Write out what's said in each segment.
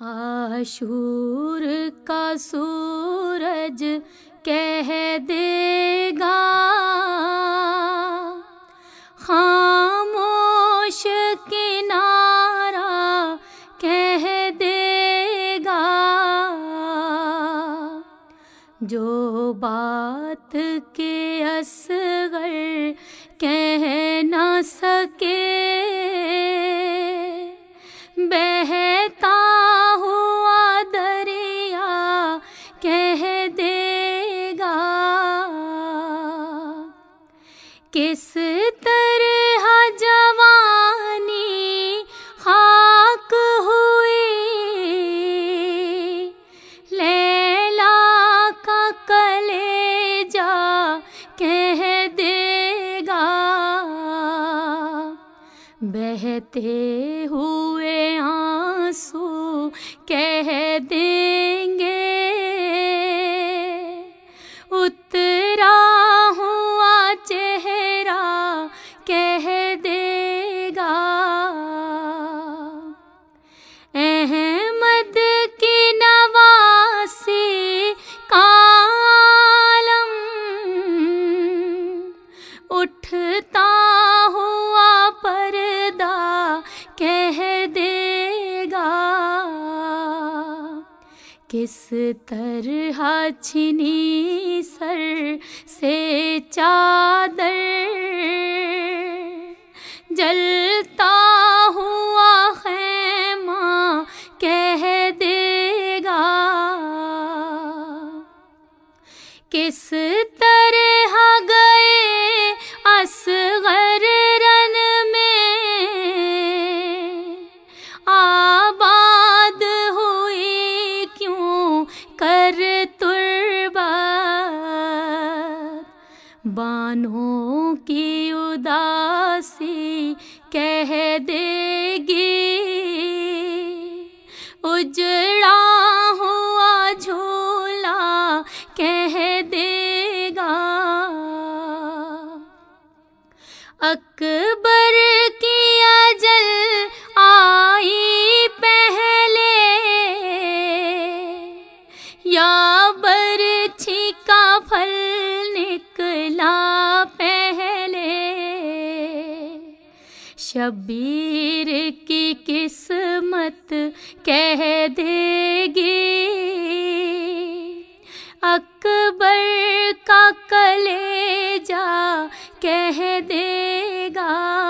آشور کا سورج کہہ دے گا، خاموش کنارا کہہ دے گا۔ جو بات کے اصغر کہہ نہ سکے بہتا طرح جوانی خاک ہوئی لیلا کا کلے جا کہہ دے گا۔ بہتے ہوئے آنسو کہہ دیں کہہ دے گا کس طرح چھنی سر سے چادر جلتا ہوا خیمہ کہہ دے گا کس بانوں کی اداسی کہہ دے گی۔ اجڑا ہوا جھولا کہہ دے گا۔ اکبر شبیر کی قسمت کہہ دے گی اکبر کا کلے جا کہہ دے گا۔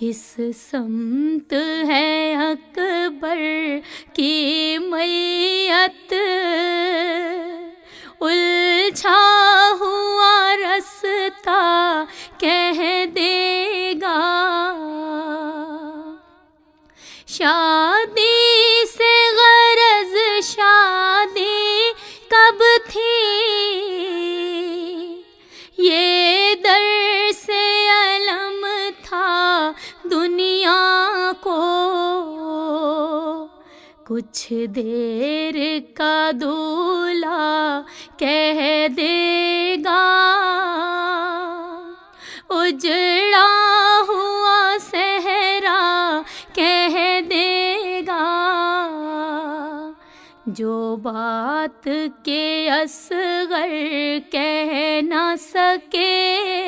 کس سمت ہے اکبر کی میت؟ الجھا ہوا رستا کہہ دے گا۔ شادی کچھ دیر کا دولا کہہ دے گا۔ اجڑا ہوا صحرا کہہ دے گا۔ جو بات کے اصغر کہہ نہ سکے